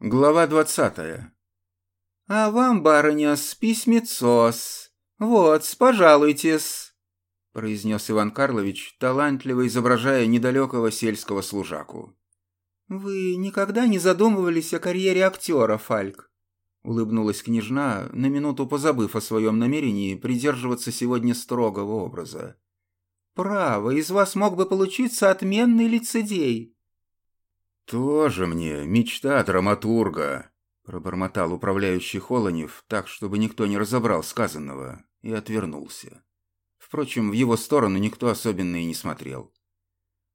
Глава двадцатая. «А вам, барыня, с письмецос. Вот, пожалуйтесь», — произнес Иван Карлович, талантливо изображая недалекого сельского служаку. «Вы никогда не задумывались о карьере актера, Фальк?» — улыбнулась княжна, на минуту позабыв о своем намерении придерживаться сегодня строгого образа. «Право, из вас мог бы получиться отменный лицедей». «Тоже мне мечта драматурга», — пробормотал управляющий Холонев так, чтобы никто не разобрал сказанного, и отвернулся. Впрочем, в его сторону никто особенно и не смотрел.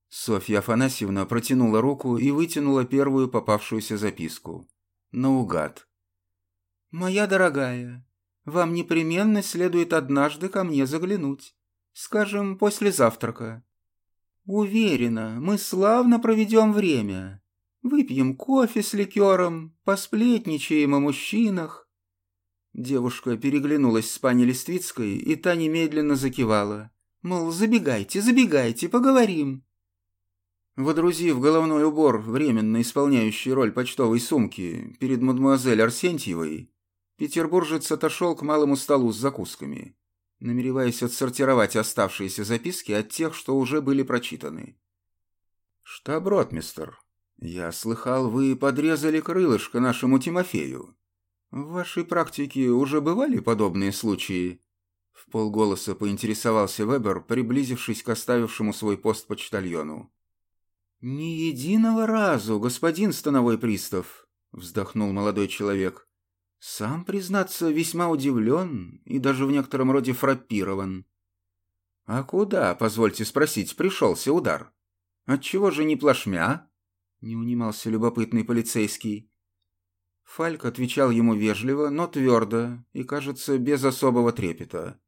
Софья Афанасьевна протянула руку и вытянула первую попавшуюся записку. Наугад. «Моя дорогая, вам непременно следует однажды ко мне заглянуть. Скажем, после завтрака. Уверена, мы славно проведем время. Выпьем кофе с ликером, посплетничаем о мужчинах». Девушка переглянулась с пани Листвицкой, и та немедленно закивала. Мол, забегайте, забегайте, поговорим. Водрузив головной убор, временно исполняющий роль почтовой сумки, перед мадемуазель Арсентьевой, петербуржец отошел к малому столу с закусками, намереваясь отсортировать оставшиеся записки от тех, что уже были прочитаны. «Штаб-ротмистер, «Я слыхал, вы подрезали крылышко нашему Тимофею. В вашей практике уже бывали подобные случаи?» В полголоса поинтересовался Вебер, приблизившись к оставившему свой пост почтальону. «Ни единого разу, господин становой пристав», — вздохнул молодой человек. «Сам, признаться, весьма удивлен и даже в некотором роде фраппирован». «А куда, позвольте спросить, пришелся удар? Отчего же не плашмя?» Не унимался любопытный полицейский. Фальк отвечал ему вежливо, но твердо и, кажется, без особого трепета.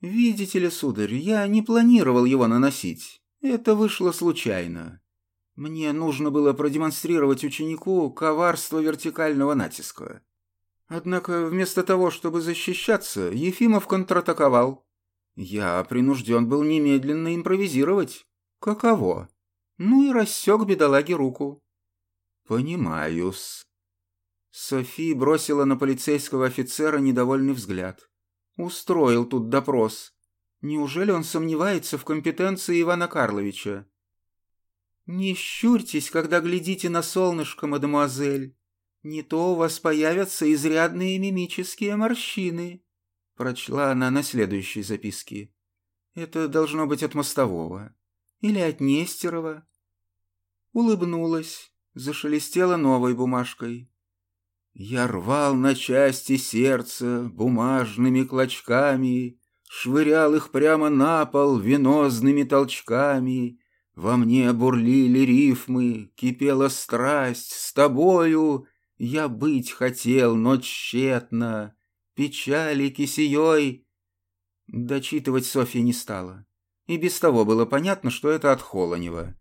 «Видите ли, сударь, я не планировал его наносить. Это вышло случайно. Мне нужно было продемонстрировать ученику коварство вертикального натиска. Однако вместо того, чтобы защищаться, Ефимов контратаковал. Я принужден был немедленно импровизировать. Каково? Ну и рассек бедолаге руку. Понимаю-с. Софи бросила на полицейского офицера недовольный взгляд. Устроил тут допрос. Неужели он сомневается в компетенции Ивана Карловича? «Не щурьтесь, когда глядите на солнышко, мадемуазель. Не то у вас появятся изрядные мимические морщины», — прочла она на следующей записке. «Это должно быть от мостового. Или от Нестерова улыбнулась, зашелестела новой бумажкой. Я рвал на части сердце бумажными клочками, Швырял их прямо на пол венозными толчками. Во мне бурлили рифмы, кипела страсть с тобою. Я быть хотел, но тщетно, печали кисеей. Дочитывать Софья не стала. И без того было понятно, что это от Холонева.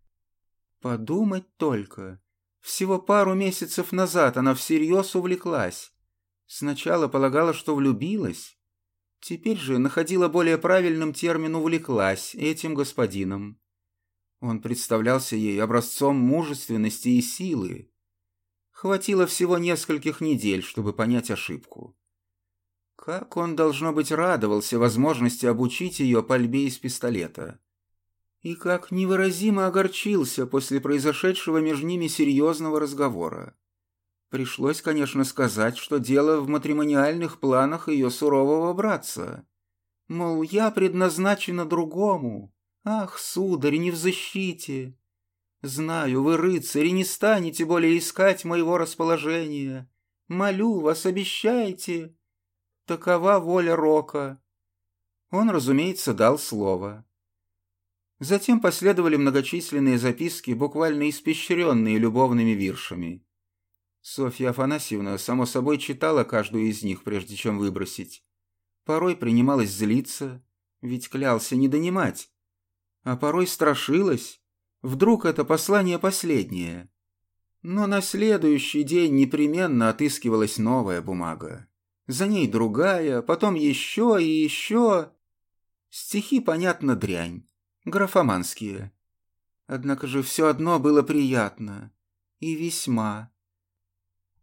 Подумать только. Всего пару месяцев назад она всерьез увлеклась. Сначала полагала, что влюбилась. Теперь же находила более правильным термин «увлеклась» этим господином. Он представлялся ей образцом мужественности и силы. Хватило всего нескольких недель, чтобы понять ошибку. Как он, должно быть, радовался возможности обучить ее пальбе из пистолета и как невыразимо огорчился после произошедшего между ними серьезного разговора. Пришлось, конечно, сказать, что дело в матримониальных планах ее сурового братца. Мол, я предназначена другому. Ах, сударь, не в защите. Знаю, вы, рыцари, не станете более искать моего расположения. Молю вас, обещайте. Такова воля Рока. Он, разумеется, дал слово. Затем последовали многочисленные записки, буквально испещренные любовными виршами. Софья Афанасьевна, само собой, читала каждую из них, прежде чем выбросить. Порой принималась злиться, ведь клялся не донимать. А порой страшилась. Вдруг это послание последнее. Но на следующий день непременно отыскивалась новая бумага. За ней другая, потом еще и еще. Стихи, понятно, дрянь графоманские. Однако же все одно было приятно. И весьма.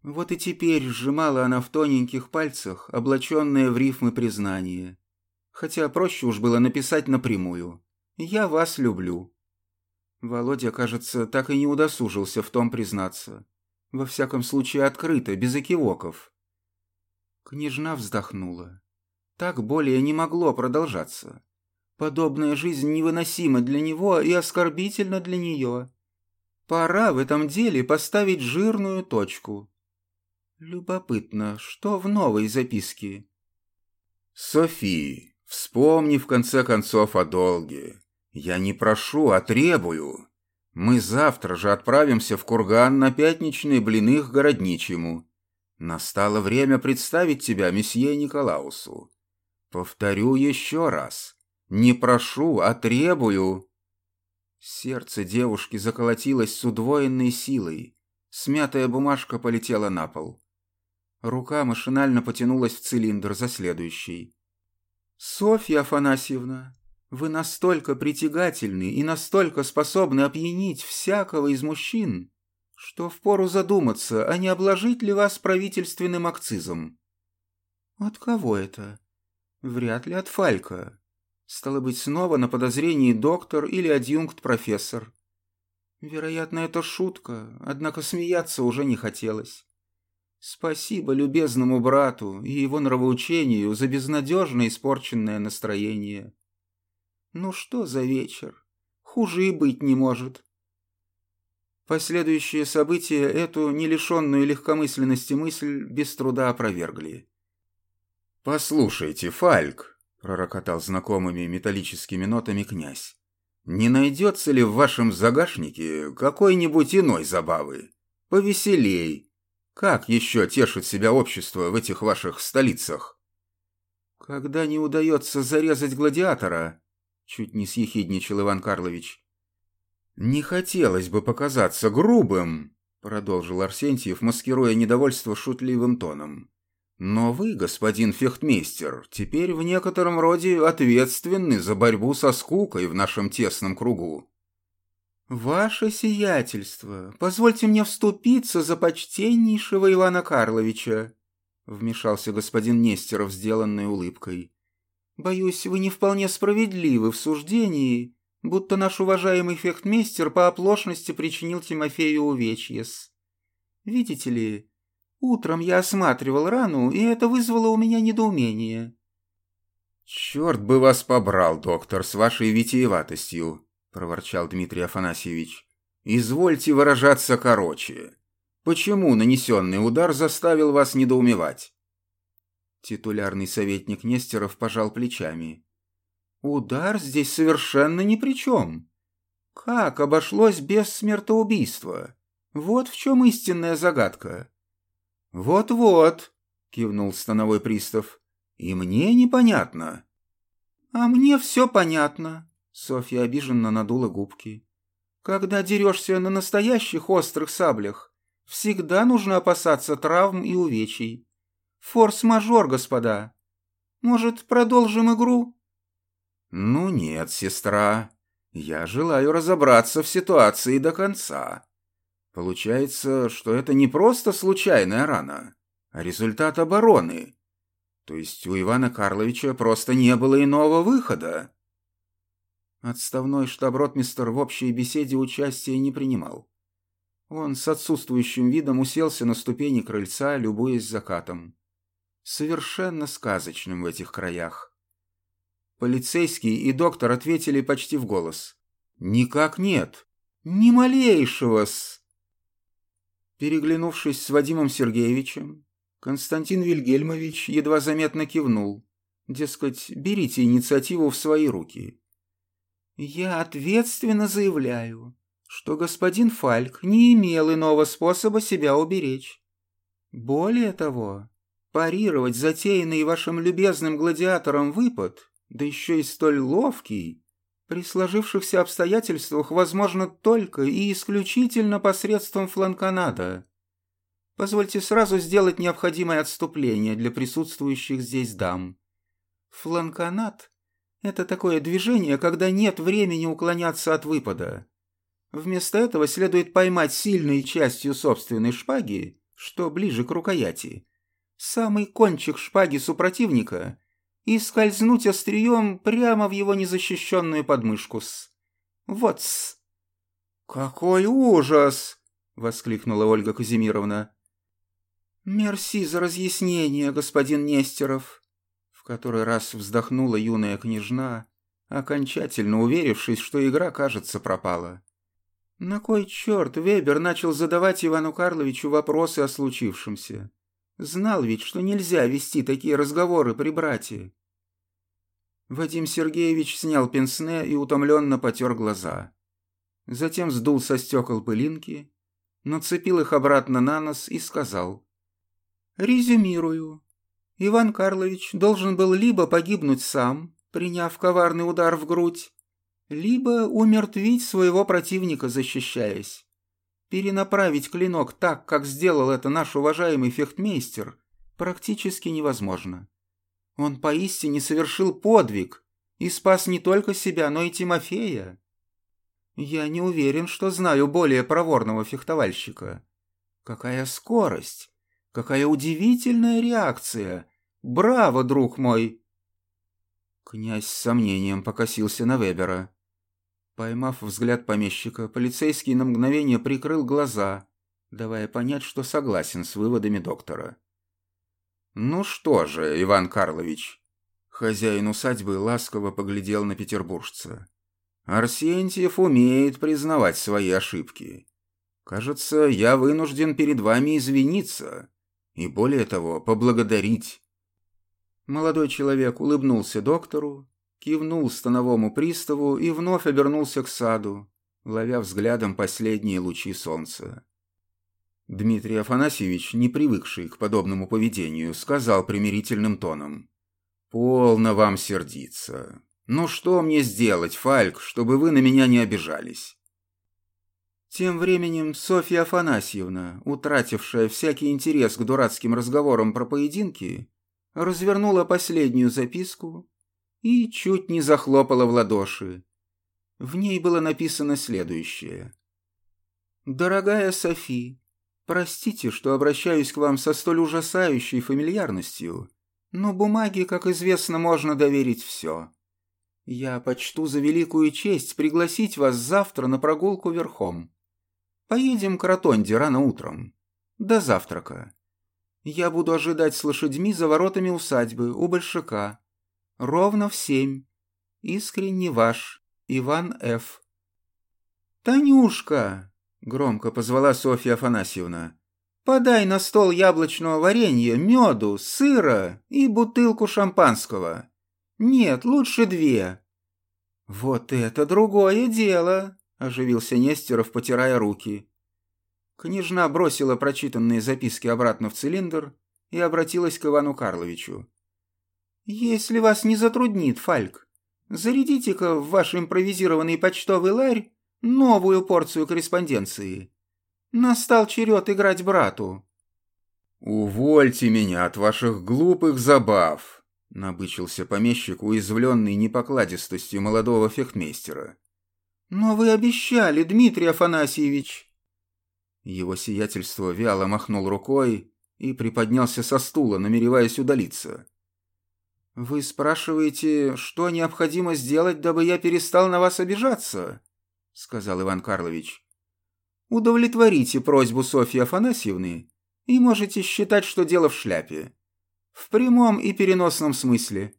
Вот и теперь сжимала она в тоненьких пальцах, облаченное в рифмы признание. Хотя проще уж было написать напрямую. «Я вас люблю». Володя, кажется, так и не удосужился в том признаться. Во всяком случае, открыто, без экивоков. Княжна вздохнула. Так более не могло продолжаться. Подобная жизнь невыносима для него и оскорбительна для нее. Пора в этом деле поставить жирную точку. Любопытно, что в новой записке? Софи, вспомни в конце концов о долге. Я не прошу, а требую. Мы завтра же отправимся в Курган на пятничные блины к городничему. Настало время представить тебя месье Николаусу. Повторю еще раз. Не прошу, а требую. Сердце девушки заколотилось с удвоенной силой. Смятая бумажка полетела на пол. Рука машинально потянулась в цилиндр за следующий. «Софья Афанасьевна, вы настолько притягательны и настолько способны опьянить всякого из мужчин, что впору задуматься, а не обложить ли вас правительственным акцизом». «От кого это?» «Вряд ли от Фалька. Стало быть, снова на подозрении доктор или адъюнкт-профессор. Вероятно, это шутка, однако смеяться уже не хотелось. Спасибо любезному брату и его нравоучению за безнадежно испорченное настроение. Ну что за вечер? Хуже и быть не может. Последующие события эту не лишенную легкомысленности мысль без труда опровергли. «Послушайте, Фальк», — пророкотал знакомыми металлическими нотами князь, «не найдется ли в вашем загашнике какой-нибудь иной забавы? Повеселей, как еще тешит себя общество в этих ваших столицах? Когда не удается зарезать гладиатора, чуть не съехидничал Иван Карлович. Не хотелось бы показаться грубым, продолжил Арсентьев, маскируя недовольство шутливым тоном. Но вы, господин фехтмейстер, теперь в некотором роде ответственны за борьбу со скукой в нашем тесном кругу. «Ваше сиятельство, позвольте мне вступиться за почтеннейшего Ивана Карловича», вмешался господин Нестеров, сделанной улыбкой. «Боюсь, вы не вполне справедливы в суждении, будто наш уважаемый фехтмейстер по оплошности причинил Тимофею увечьес. Видите ли, утром я осматривал рану, и это вызвало у меня недоумение». «Черт бы вас побрал, доктор, с вашей витиеватостью», проворчал Дмитрий Афанасьевич. «Извольте выражаться короче. Почему нанесенный удар заставил вас недоумевать?» Титулярный советник Нестеров пожал плечами. «Удар здесь совершенно ни при чем. Как обошлось без смертоубийства? Вот в чем истинная загадка». «Вот-вот», — кивнул становой пристав, — «и мне непонятно». «А мне все понятно», Софья обиженно надула губки. «Когда дерешься на настоящих острых саблях, всегда нужно опасаться травм и увечий. Форс-мажор, господа. Может, продолжим игру?» «Ну нет, сестра. Я желаю разобраться в ситуации до конца. Получается, что это не просто случайная рана, а результат обороны. То есть у Ивана Карловича просто не было иного выхода. Отставной штаб-ротмистер в общей беседе участия не принимал. Он с отсутствующим видом уселся на ступени крыльца, любуясь закатом. Совершенно сказочным в этих краях. Полицейский и доктор ответили почти в голос. «Никак нет! Ни малейшего-с!» Переглянувшись с Вадимом Сергеевичем, Константин Вильгельмович едва заметно кивнул. Дескать, берите инициативу в свои руки. «Я ответственно заявляю, что господин Фальк не имел иного способа себя уберечь. Более того, парировать затеянный вашим любезным гладиатором выпад, да еще и столь ловкий, при сложившихся обстоятельствах возможно только и исключительно посредством фланканада. Позвольте сразу сделать необходимое отступление для присутствующих здесь дам. Фланканат это такое движение, когда нет времени уклоняться от выпада. Вместо этого следует поймать сильной частью собственной шпаги что ближе к рукояти, самый кончик шпаги супротивника и скользнуть острием прямо в его незащищенную подмышку-с. Вот-с. «Какой ужас!» — воскликнула Ольга Казимировна. «Мерси за разъяснение, господин Нестеров!» В который раз вздохнула юная княжна, окончательно уверившись, что игра, кажется, пропала. На кой черт Вебер начал задавать Ивану Карловичу вопросы о случившемся? Знал ведь, что нельзя вести такие разговоры при брате. Вадим Сергеевич снял пенсне и утомленно потер глаза. Затем сдул со стекол пылинки, нацепил их обратно на нос и сказал. «Резюмирую. Иван Карлович должен был либо погибнуть сам, приняв коварный удар в грудь, либо умертвить своего противника, защищаясь. Перенаправить клинок так, как сделал это наш уважаемый фехтмейстер, практически невозможно. Он поистине совершил подвиг и спас не только себя, но и Тимофея. Я не уверен, что знаю более проворного фехтовальщика. Какая скорость! Какая удивительная реакция! Браво, друг мой!» Князь с сомнением покосился на Вебера. Поймав взгляд помещика, полицейский на мгновение прикрыл глаза, давая понять, что согласен с выводами доктора. «Ну что же, Иван Карлович?» Хозяин усадьбы ласково поглядел на петербуржца. «Арсентьев умеет признавать свои ошибки. Кажется, я вынужден перед вами извиниться и, более того, поблагодарить». Молодой человек улыбнулся доктору кивнул становому приставу и вновь обернулся к саду, ловя взглядом последние лучи солнца. Дмитрий Афанасьевич, не привыкший к подобному поведению, сказал примирительным тоном. «Полно вам сердиться. Ну что мне сделать, Фальк, чтобы вы на меня не обижались?» Тем временем Софья Афанасьевна, утратившая всякий интерес к дурацким разговорам про поединки, развернула последнюю записку и чуть не захлопала в ладоши. В ней было написано следующее. «Дорогая Софи, простите, что обращаюсь к вам со столь ужасающей фамильярностью, но бумаге, как известно, можно доверить все. Я почту за великую честь пригласить вас завтра на прогулку верхом. Поедем к ротонде рано утром. До завтрака. Я буду ожидать с лошадьми за воротами усадьбы у большака. Ровно в семь. Искренне ваш, Иван Ф. «Танюшка!» — громко позвала Софья Афанасьевна. «Подай на стол яблочного варенья, меду, сыра и бутылку шампанского. Нет, лучше две». «Вот это другое дело!» — оживился Нестеров, потирая руки. Княжна бросила прочитанные записки обратно в цилиндр и обратилась к Ивану Карловичу. «Если вас не затруднит, Фальк, зарядите-ка в ваш импровизированный почтовый ларь новую порцию корреспонденции. Настал черед играть брату». «Увольте меня от ваших глупых забав», — набычился помещик, уязвленный непокладистостью молодого фехтмейстера. «Но вы обещали, Дмитрий Афанасьевич!» Его сиятельство вяло махнул рукой и приподнялся со стула, намереваясь удалиться. «Вы спрашиваете, что необходимо сделать, дабы я перестал на вас обижаться?» — сказал Иван Карлович. «Удовлетворите просьбу Софьи Афанасьевны и можете считать, что дело в шляпе. В прямом и переносном смысле».